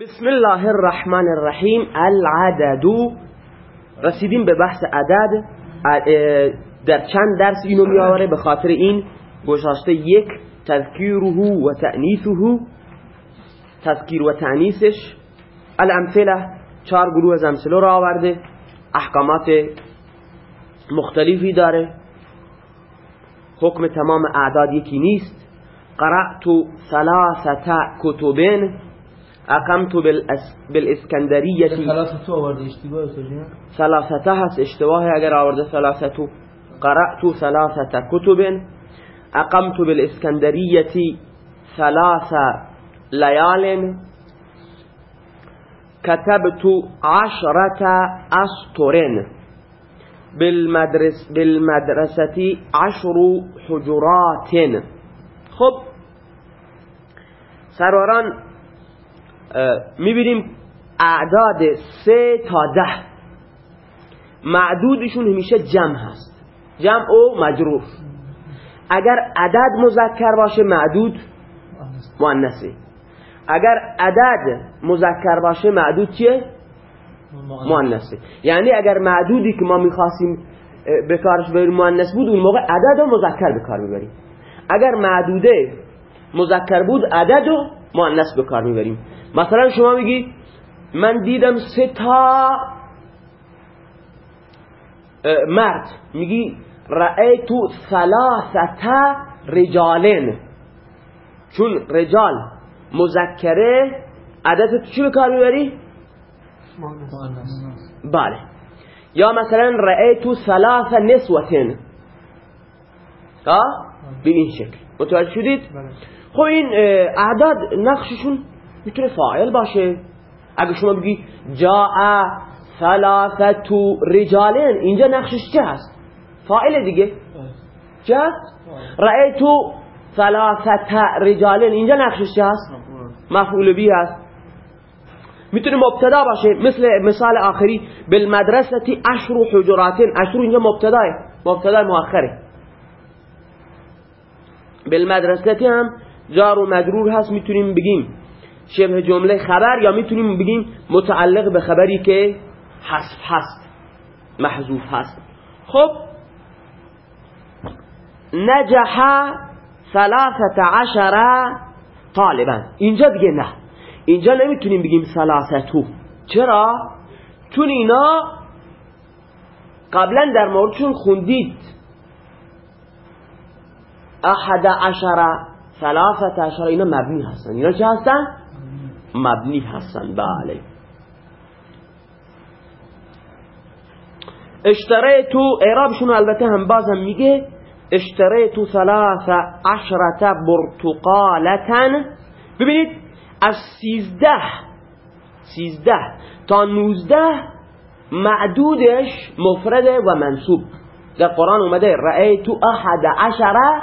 بسم الله الرحمن الرحیم. العدد. رسیدیم به بحث عدد. در چند درس اینو میآوره به خاطر این گشاسته یک تذکیره و تأنیثه. تذکیر و تأنیثش. الامثله چهار گروه از امثله را آورده. احکامات مختلفی داره. حکم تمام اعداد یکی نیست. قرأت ثلاثه کتبین. أقمت بالأس... بالإسكندرية ثلاثة آورد اشتباه ثلاثة هست اشتباه اگر آورده ثلاثة. قرأت ثلاثة كتب. أقمت بالإسكندرية ثلاث ليال. كتبت عشرة أسطر. بالمدرس بالمدرسة عشر حجرات. خب. سروران می‌بینیم اعداد سه تا ده. معدودشون همیشه جمع هست. جمع و مجرور اگر عدد مذکر باشه معدود مؤنثه. اگر عدد مذکر باشه معدود چیه؟ مؤنثه. یعنی اگر معدودی که ما می‌خواستیم به کارش بریم مؤنث بود اون موقع عدد و مذکر به کار می‌بریم. اگر معدوده مذکر بود عدد و مؤنث به کار می‌بریم. مثلا شما میگی من دیدم سه تا مرد. میگی رأیتو ثلاثه رجالین چون رجال مذکره عدد چی به کار می‌بری؟ بله. یا مثلا رأیتو ثلاث نسوتین ها؟ به این شکل. متوجه شدید؟ خب این اعداد نقششون می‌تونه فاعل باشه. اگه شما بگی جاء ثلاثت رجالین اینجا نقشش چه هست؟ فاعل دیگه. چه هست؟ رأیتو ثلاثت رجالین اینجا نقشش چه هست؟ مفعول. بی هست. می‌تونه مبتدا باشه. مثل مثال آخری بالمدرسه عشر حجرات عشر اینجا مبتداه. مبتدا مؤخره. بالمدرسه هم جار و مجرور هست می‌تونیم بگیم شبه جمله خبر یا می‌تونیم بگیم متعلق به خبری که حذف هست محذوف هست. خب نجح ثلاثت عشر طالبا. اینجا دیگه نه. اینجا نمی‌تونیم بگیم ثلاثتو چرا؟ چون اینا قبلا در موردشون خوندید. احد عشر ثلاثت عشر اینا مبنی هستن. اینا چه هستن؟ مبنی هستن. بله. اشتریتو اعرابشون البته هم بازم میگه اشتریتو ثلاث عشرت برتقالتن. ببینید از سیزده سیزده تا نوزده معدودش مفرده و منصوب. در قرآن اومده رأیتو احد عشره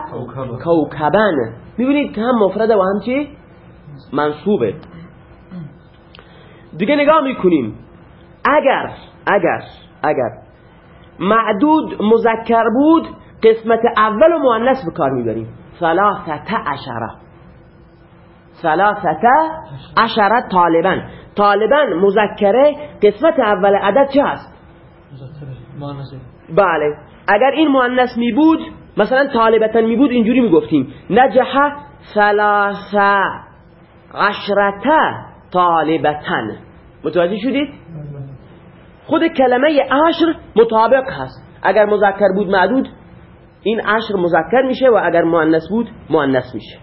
کوکبن می‌بینید که هم مفرده و هم چی؟ منصوبه. دیگه نگاه می‌کنیم. اگر اگر اگر معدود مذکر بود قسمت اول و مؤنث به کار می‌بریم. ثلاثه عشره ثلاثه عشره طالبا. طالبا مذکره قسمت اول عدد چه هست؟ بله. اگر این مؤنث می بود مثلا طالبتا می بود اینجوری می گفتیم نجح ثلاثه عشرته طالبتن متوجه شدید؟ خود کلمه عشر مطابق هست. اگر مذکر بود معدود این عشر مذکر میشه و اگر مؤنث بود مؤنث میشه.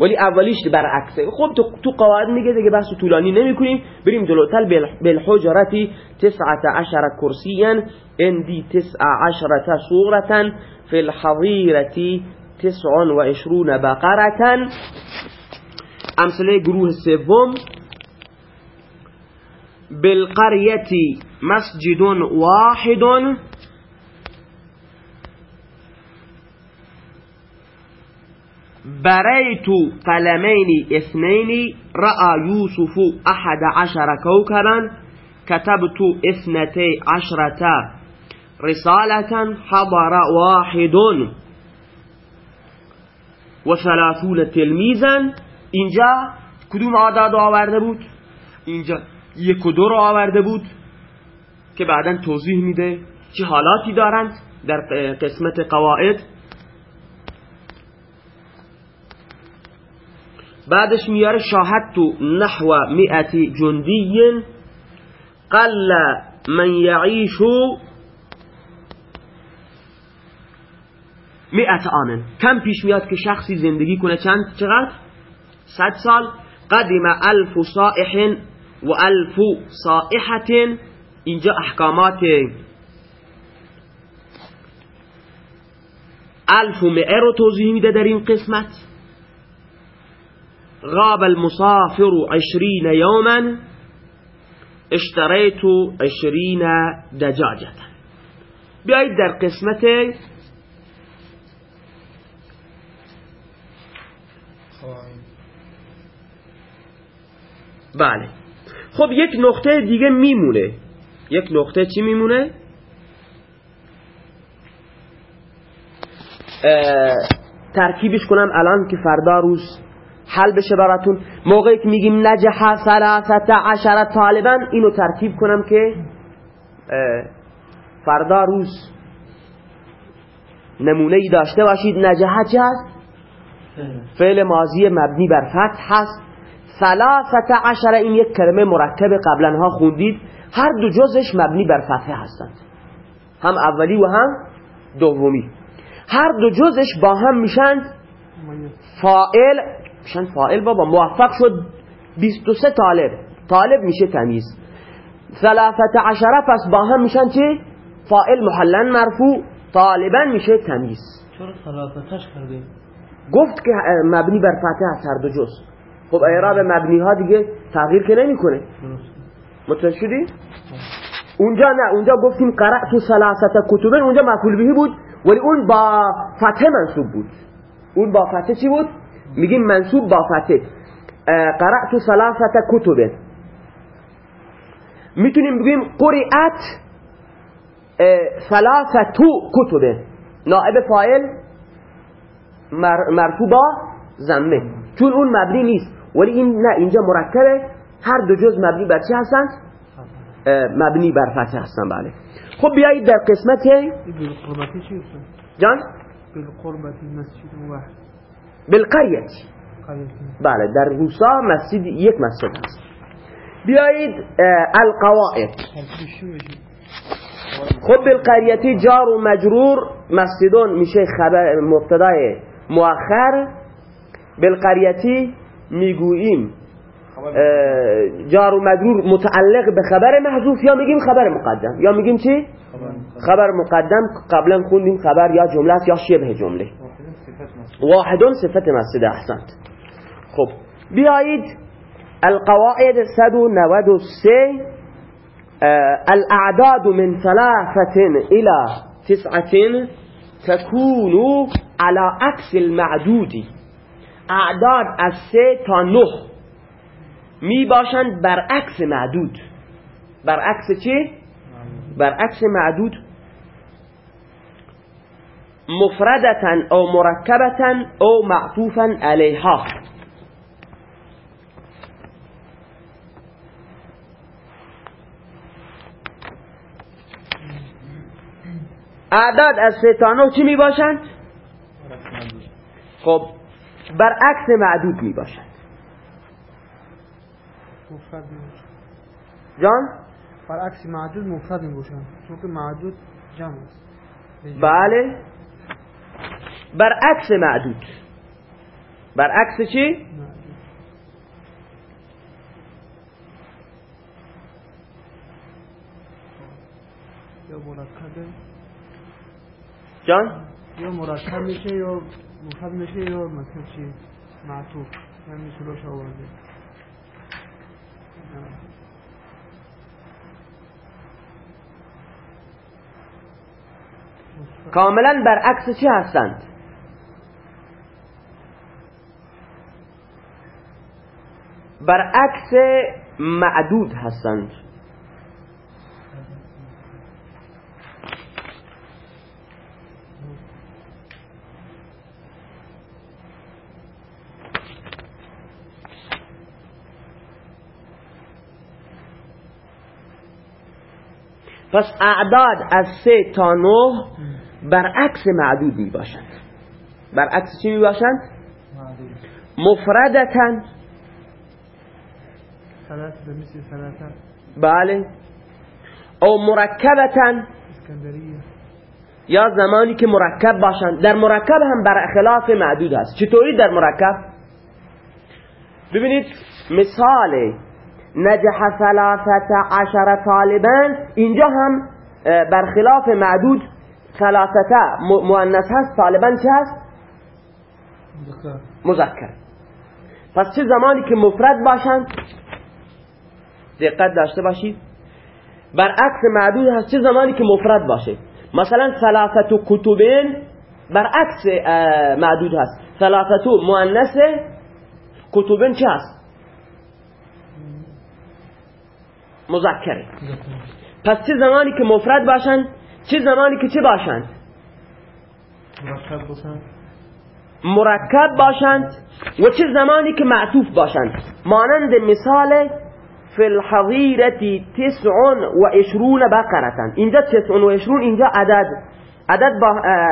ولی اولیش برعکسه. خب تو, تو قواعد میگه دیگه بحث طولانی نمی‌کنیم. بریم جلوتر. بالحجرتی تسعت عشر کرسیا اندی تسع عشرت صورتا فی و عشرون بقرتا. امثله گروه سوم. بالقرية مسجد واحد. بريت قلمين اثنين رأى يوسف أحد عشر كوكبا كتبت اثنتي عشرة رسالة حضر واحد. وثلاثون تلميذا. اینجا کدوم آداد آورده بود؟ اینجا یک و دو رو آورده بود که بعدا توضیح میده چه حالاتی دارند در قسمت قواعد. بعدش میاره شاهد تو نحو مئت جندی قل من یعیشو مئت آنن کم پیش میاد که شخصی زندگی کنه. چند؟ چقدر؟ صد سال. قدم الف صائح و الف صائحت اینجا احکامات الف و مئه رو توضیح میده در این قسمت. غاب المسافر عشرين يوما اشتريت عشرين دجاجة. بیایید در قسمت بله. خب یک نقطه دیگه میمونه. یک نقطه چی میمونه؟ ترکیبش کنم الان که فردا روز حل بشه براتون. موقعی که میگیم نجح ثلاثت عشر طالبا اینو ترکیب کنم که فردا روز نمونه ای داشته باشید. نجح چه هست؟ فعل ماضی مبنی بر فتح هست. ثلاثت عشر این یک کلمه مرکب قبلا ها خوندید. هر دو جزش مبنی بر فتح هستند. هم اولی و هم دومی. هر دو جزش با هم میشند فائل میشن فائل بابا. موفق شد. 23 طالب. طالب میشه تمیز. ثلاثت عشره پس با هم میشن چه؟ فائل محلن مرفوع. طالبا میشه تمیز. چرا ثلاثتش کرده؟ گفت که مبنی بر فتح هر دو جز. خب اعراب مبنی ها دیگه تغییر که نمی‌کنه. متوجه شدی؟ اونجا نه اونجا گفتیم قرأت ثلاثت کتبه اونجا مفعول بهی بود. ولی اون با فتح منصوب بود. اون با فتح چی بود؟ میگیم منصوب با فتح. قرأت ثلاثت کتب. می‌تونیم بگیم قرئت ثلاثت کتب. نائب فاعل مرفوع با زمه چون اون مبنی نیست. ولی این نه اینجا مرکبه. هر دو جز مبنی بر چی هستند مبنی بر فتح هستن بله. خب بیایید در قسمت جان؟ بالقربتی مسجد واحد بالقریت بله در روسا مسجد یک مسجد هست. بیایید القواعد. خب بالقریتی جار و مجرور مسجدون میشه خبر مبتدای مؤخر. بالقریتی می‌گوییم جار و مجرور متعلق به خبر محذوف یا میگیم خبر مقدم؟ یا میگیم چی؟ خبر مقدم. قبلا خوندیم خبر یا جمله یا شبه جمله. واحدون صفت مسجد أحسنت. خب بیایید القواعد 193 الأعداد من ثلاثة إلى تسعة تكون على عكس المعدود. أعداد از سه تا نه می باشند برعکس معدود. برعکس چی؟ برعکس معدود. مفردتا او مرکبتا او معطوفا علیها. اعداد از ستانو چی می باشند؟ خب برعکس معدود می باشند. جان؟ برعکس معدود مفرد می باشند. چون که معدود جمع است. بله. برعکس معدود. برعکس چی؟ جان؟ یا مرکب میشه یا مفرد میشه یا مثلا چی؟ معطوف. یعنی سلوش آورده کاملا برعکس چی هستند؟ برعکس معدود هستند. پس اعداد از سه تا نه برعکس معدود می باشند برعکس چی می باشند؟ مفردتن بله. او مرکبتن یا زمانی که مرکب باشند در مرکب هم بر خلاف معدود هست چطوری در مرکب؟ ببینید مثال نجح ثلاثت عشر طالبان اینجا هم برخلاف معدود ثلاثت مؤنث هست. طالبان چه هست؟ مذکر. پس چه زمانی که مفرد باشند دقت داشته باشید. برعکس معدود هست چه زمانی که مفرد باشه؟ مثلا ثلاثت کتبین برعکس معدود هست. ثلاثت مؤنث کتبین چه هست؟ مذکره. پس چه زمانی که مفرد باشند چه زمانی که چه باشند مرکب باشند مرکب باشند و چه زمانی که معطوف باشند. مانند مثال فی الحضیرتی تسع و اشرون بقرتن اینجا تسع و اشرون اینجا عدد عدد,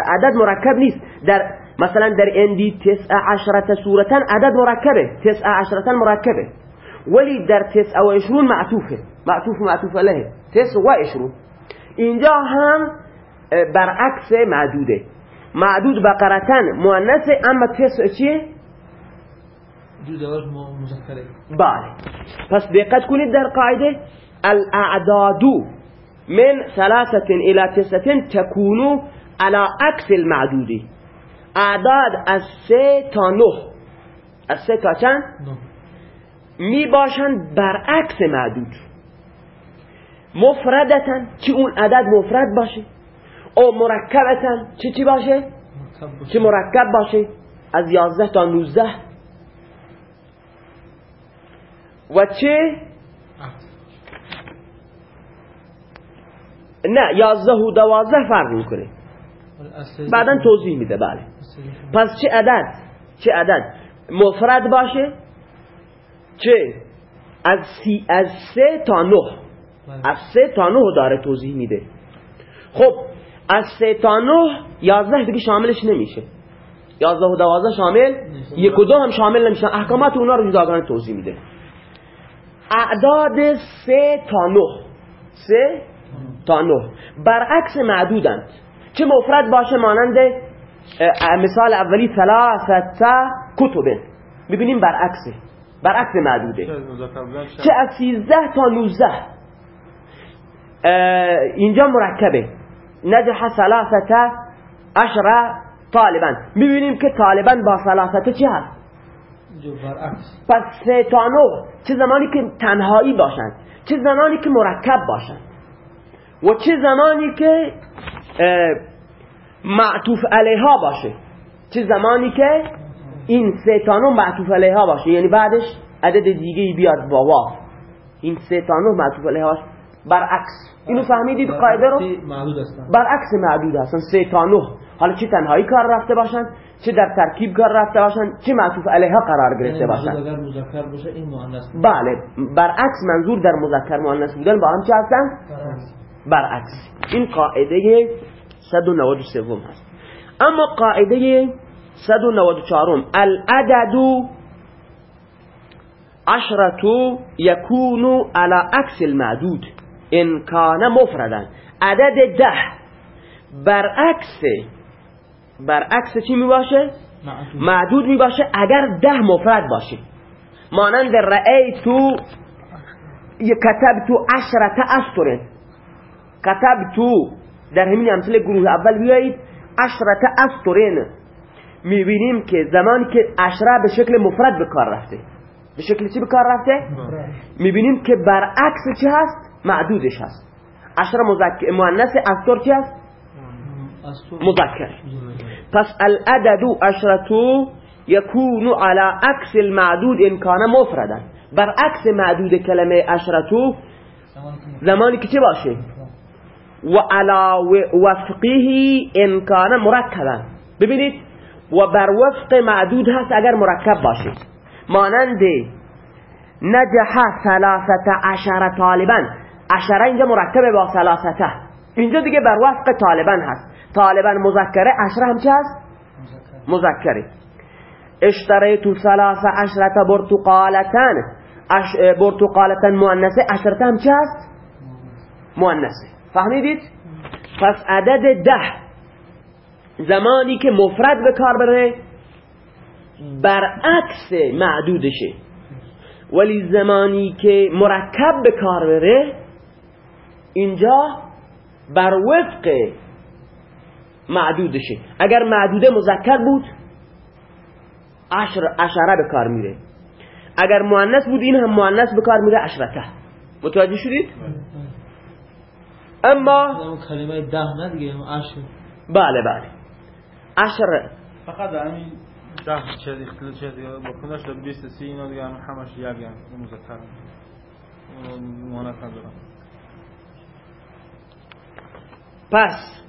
عدد مرکب نیست در مثلا در اندی تسع عشرت صورتا عدد مرکبه تسع عشرتا مرکبه ولی در تسع و اشرون معطوفة. معطوف معطوف علیه تسع و اشرون اینجا هم برعکس معدوده. معدود بقرتن مؤنثه أما تسع چیه بله. پس دقت کنید در قاعده الاعداد من ثلاثة الى تسعة تكون على عكس المعدود. اعداد از سه تا نه. از سه تا چند؟ می باشند برعکس معدود. مفردتن چی اون عدد مفرد باشه؟ او مرکبتن چی چی باشه؟ چی مرکب باشه؟ از یازده تا نوزده. و چه نه یازده و دوازده فرق می‌کنه بعدا توضیح میده بله پس چه عدد چه عدد مفرد باشه چه از, سی از سه تا نه از سه تا نه داره توضیح میده خب از سه تا نه یازده دیگه شاملش نمیشه یازده و دوازده شامل یک و دو هم شامل نمیشن احکامات اونا رو جداگانه توضیح میده اعداد سه تا نه. سه تا نه. برعکس معدودند. چه مفرد باشه مانند مثال اولی ثلاثه کتب. ببینیم برعکسه برعکس معدوده. چه از سیزده تا نوزده. اینجا مرکبه. نجح ثلاثه عشر طالبا می‌بینیم که طالبا با ثلاثه چه هست؟ پس سه تا نه چه زمانی که تنهایی باشند چه زمانی که مرکب باشند. و چه زمانی که معطوف علیها باشه. چه زمانی که این سه تا نه معطوف علیها باشه. یعنی بعدش عدد دیگه بیاد با واف این سه تا نه معطوف علیها باشه. برعکس. اینو فهمیدید قاعده رو؟ برعکس معدود هستن. سه تا نه حالا چه تنهایی کار رفته باشن؟ چه در ترکیب کار رفته باشن؟ چه معطوف علیها قرار گرفته باشن؟ اگر مذکر باشه این مؤنث بله. برعکس منظور در مذکر مؤنث بودن با هم چه هستن؟ برعکس. این قاعده 193 هست. اما قاعده 194 العدد عشرة يكون على عكس المعدود. ان كان مفردا. عدد ده. برعکس برعکس چی می باشه؟ معدود می باشه اگر ده مفرد باشه مانند رأیتو کتبتو عشرت اسطره کتبتو در همین امثله گروه اول بیایید. عشرت اسطرین می‌بینیم که زمانی که عشره به شکل مفرد به کار رفته. به شکل چی به کار رفته؟ می‌بینیم که برعکس چی هست؟ معدودش هست. عشره مؤنث اسطر چی هست؟ مذکر. پس العدد عشرتو يكون على عكس المعدود ان كان مفردا. برعکس معدود کلمه عشرتو زمانی که چه باشه؟ و على وفقه ان كان مرکبا. ببینید و بر وفق معدود هست اگر مرکب باشه. مانند نجح ثلاثة عشر طالبا. عشره اینجا مرکب با ثلاثته. اینجا دیگه بر وفق طالبان هست. طالبان مذکره عشره هم چه هست؟ مذکره. اشتریتو ثلاث عشرت برتقالتن. اش... برتقالتن مؤنثه. عشرت هم چه هست؟ مؤنثه. فهمیدید؟ پس عدد ده. زمانی که مفرد به کار بره برعکس معدودشه. ولی زمانی که مرکب به کار بره اینجا بر وفق معدودشه. اگر معدوده مذکر بود عشر عشره به کار میره. اگر مؤنث بود این هم مؤنث به کار میره عشرته. متوجه شدید؟ اما کلمه ده نه دیگه عشر. بله بله. عشر فقط همین ده چیز اختلاف چیز با در 20 30 اینا دیگه هم همش یک هم مذکر. مؤنث ندارم پس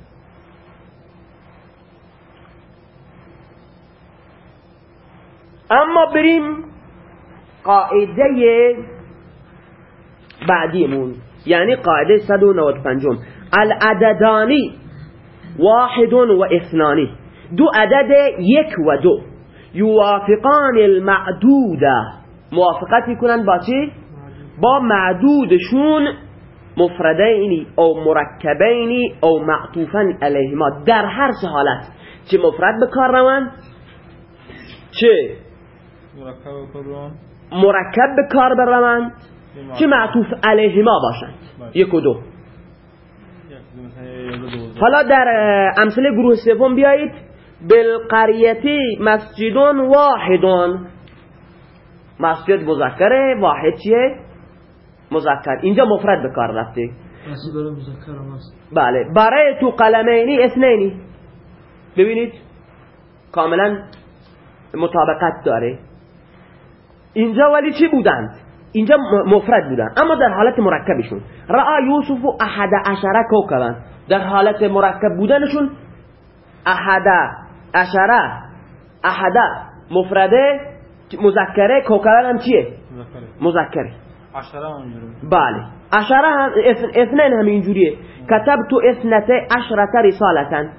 اما بریم قاعده بعدیمون. یعنی قاعده 195 العددانی واحد و اثنانی. دو عدد یک و دو. یوافقان المعدود. موافقت می‌کنن با چی؟ با معدودشون مفردینی او مرکبینی او معطوفا علیهما در هر سه حالت. چه مفرد به کار روند چه مرکب به کار بروند چه معطوف علیهما باشند. یک و دو. حالا در امثله گروه سوم بیایید. بالقریتی مسجدون واحدون. مسجد مذکره واحد چیه؟ مذکر. اینجا مفرد به کار رفته بله. برای تو قلمینی اثنینی. ببینید کاملا مطابقت داره. اینجا ولی چی بودند؟ اینجا مفرد بودن اما در حالت مرکبشون. رأى یوسف و احد عشره کوکبن. در حالت مرکب بودنشون احد عشره احد مفرده مذکره کوکبن هم چیه؟ مذکره. بله. عشره هم اثنین هم اینجوریه. کتبت اثنته عشرته رسالتا.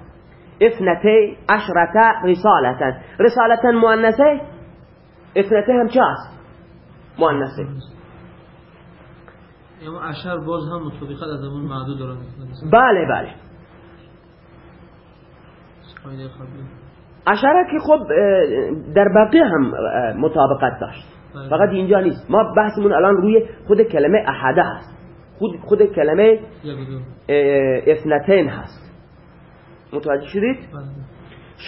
اثنته عشرته رسالتا. رسالتا مؤنثه؟ اثنته هم چه است؟ مؤنثه. یعنی عشر باز هم مطابقت از همون معدود دارن. بله بله. عشره که خب در بقیه هم مطابقت داشت. فقط اینجا نیست. ما بحثمون الان روی خود کلمه احده هست. خود, خود کلمه اثنتین هست. متوجه شدید؟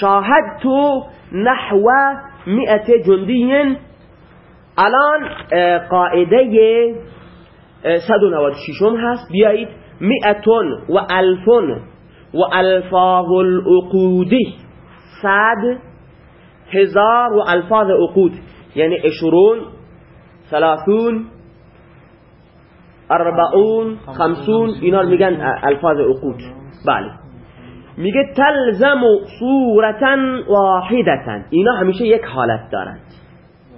شاهد تو نحو مئت جندی الان قاعده 196 هست. بیایید. مئتون و الفون و الفاظ العقودی. صد هزار و الفاظ عقود. یعنی اشرون ثلاثون اربعون خمسون اینا رو میگن الفاظ عقود. بله. میگه تلزم صورتا واحدتا. اینا همیشه یک حالت دارند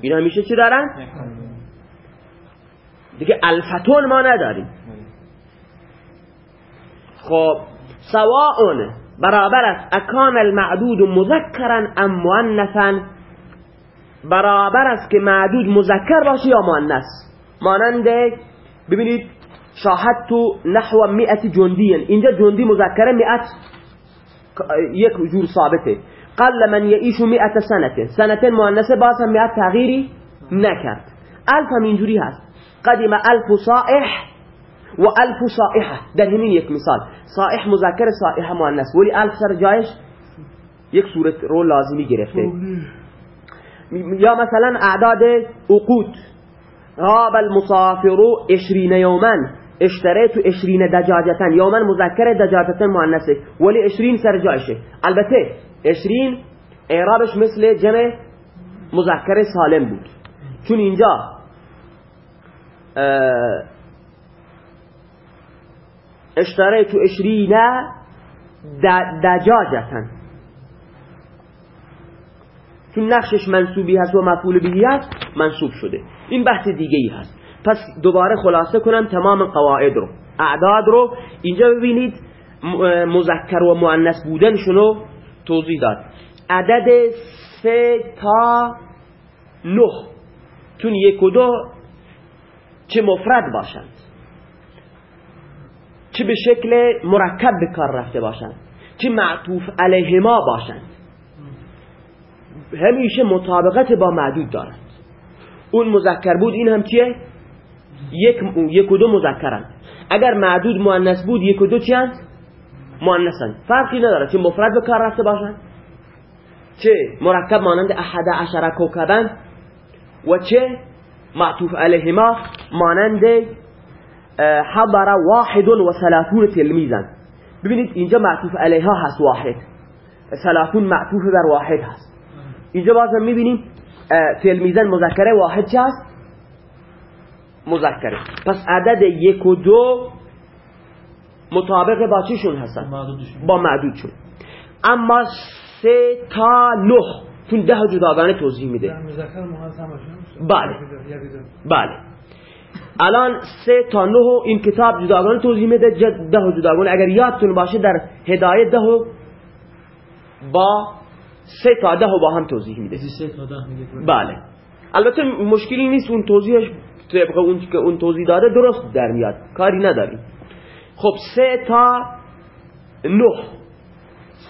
اینا همیشه چی دارن؟ دیگه الفتون ما نداریم. خب سواء برابر است اکان المعدود مذکرا ام مؤنثا برابر است که معدود مذکر باشه یا مؤنث. مانند ببینید شاهد تو نحو مئت جندی اینجا جندی مذکره مئت یک جور ثابته. قل من یعیش مئت سنته سنته مؤنثه باز هم مئت تغییری نکرد. الف هم اینجوری هست. قدیم الف صائح و الف صائحه. در همین یک مثال. صائح مذکر صائحه مؤنث. ولی الف سر جایش یک صورت رو لازمی گرفته. یا مثلا اعداد عقود. غاب المسافر اشرین یومن اشتریت اشرین دجاجتن یومن مذکر دجاجتن مؤنثه. ولی اشرین سر جایشه. البته اشرین اعرابش مثل جمع مذکر سالم بود. چون اینجا اشتریت اشرین دجاجتن چون نقشش منصوبی هست و مفعول بهی هست منصوب شده. این بحث دیگه ای هست. پس دوباره خلاصه کنم تمام قواعد رو. اعداد رو اینجا ببینید. مذکر و مؤنث بودنشون رو توضیح داد. عدد سه تا نه. تون یک و دو چه مفرد باشند. چه به شکل مرکب به کار رفته باشند. چه معطوف علیهما باشند. همیشه مطابقت با معدود دارند. اون مذکر بود این هم چیه؟ یک, یک و دو مذکرند اگر معدود مؤنث بود یک و دو هست؟ مؤنثند فرقی نداره. چه مفرد به کار رفته باشند چه؟ مرکب مانند احد عشر کوکبن و چه؟ معطوف علیهما مانند حضر واحد و ثلاثون تلمیزن. ببینید اینجا معطوف علیها هست واحد. ثلاثون معطوف بر واحد هست. اینجا بازم می‌بینیم تلمیزن مذکره واحد چه هست مذکره. پس عدد یک و دو مطابق با چیشون هستن؟ با معدودشون اما سه تا نه چون ده جداگانه توضیح میده. هم بله. بله. الان سه تا نه این کتاب جداگانه توضیح میده. جد- ده جداگانه. اگر یادتون باشه در هدایت ده با سه تا ده و با هم توضیح میده. از سه تا ده میگه. بله. البته مشکلی نیست اون توضیحش طبق اون که اون توضیح داده درست در میاد. کاری نداریم خب سه تا نه.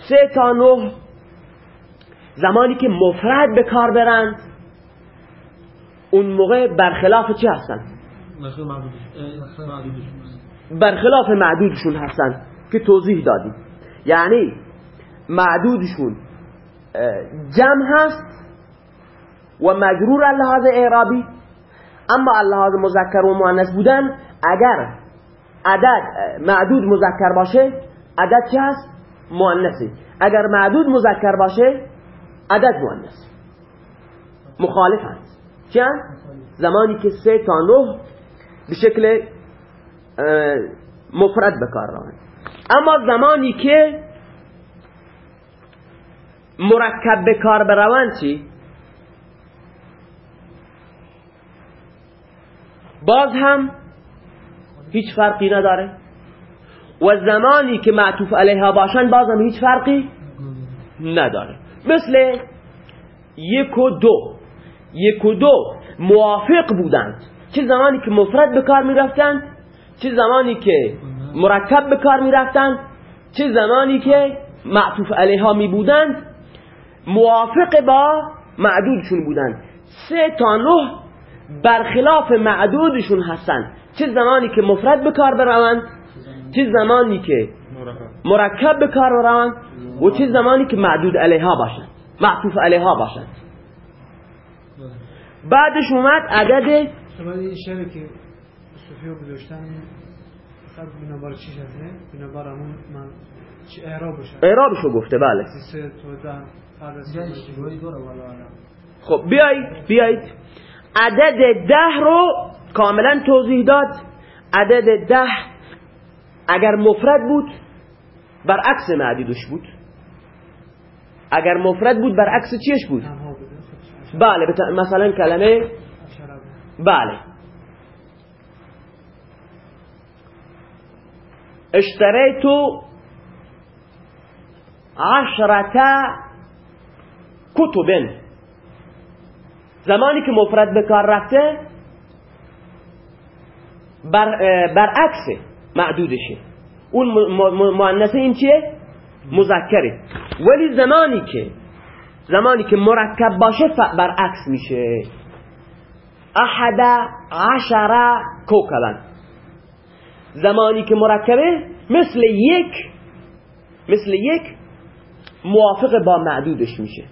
سه تا نه زمانی که مفرد به کار برند اون موقع برخلاف چی هستن. برخلاف معدودشون هستن که توضیح دادیم. یعنی معدودشون جمع هست و مجرور اللحاظ اعرابی اما اللحاظ مذکر و مؤنث بودن اگر عدد معدود مذکر باشه عدد چه هست؟ مؤنثه اگر معدود مذکر باشه عدد مؤنث مخالف هست چند؟ زمانی که سه تا نه به شکل مفرد بکار روند اما زمانی که مرکب به کار بروند چی؟ باز هم هیچ فرقی نداره. و زمانی که معطوف علیها باشن باز هم هیچ فرقی نداره. مثل یک و دو. یک و دو موافق بودند. چه زمانی که مفرد به کار می رفتند چه زمانی که مرکب به کار می رفتند چه زمانی که معطوف علیها می بودند موافق با معدودشون بودند سه تا نه برخلاف معدودشون هستند چه زمانی که مفرد به کار بروند چه زمانی که مرکب به کار بروند و چه زمانی که معدود علیها باشند. معطوف علیها باشند. بعدش اومد عدد بشه اعرابشو گفته بله. تو. خب بیایید بیایید. عدد ده رو کاملا توضیح داد. عدد ده اگر مفرد بود برعکس معدودش بود. اگر مفرد بود برعکس چیش بود؟ بله مثلا کلمه بله. اشتريت عشرة کتب زمانی که مفرد به کار رفته بر برعکس معدودشه اون مؤنثه این چیه مذکره ولی زمانی که زمانی که مرکب باشه برعکس میشه احد عشر کوکبن زمانی که مرکبه مثل یک مثل یک موافق با معدودش میشه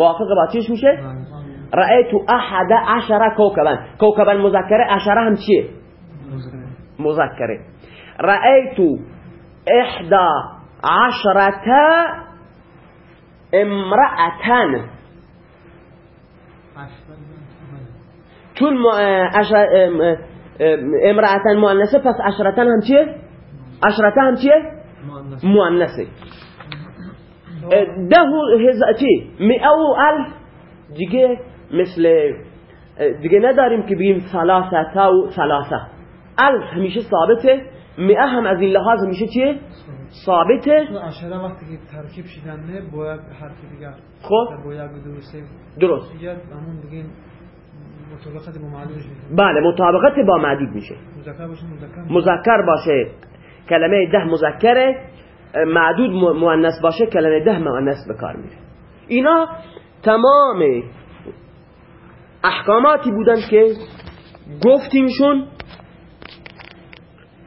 موافق با چیش میشه؟ رأيت أحد عشره كوكبا كوكبا مذكرة عشرة هم چیه؟ مذكرة رأيت إحدى عشرة امرأة چون آه، آه، آه، امرأة مؤنسه پس عشرة هم چیه؟ عشرة هم چیه؟ مؤنسه ده هزار چی؟ مئه و الف؟ دیگه مثل دیگه نداریم که بگیم ثلاثه و ثلاثه. الف همیشه ثابته مئه هم از این لحاظ میشه چیه؟ ثابته. تو عشره وقتی که ترکیب شدن نه با یک حرف دیگر. خب. با یک دو سه درست. همون دیگه مطابقت با معدودش میشه. بله مطابقت با معدود میشه. مذکر باشه مذکر باشه. کلمه ده مذکره. معدود مؤنث باشه کلمه ده مؤنث به کار میره. اینا تمام احکاماتی بودن که گفتیمشون.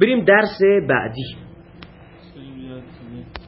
بریم درس بعدی.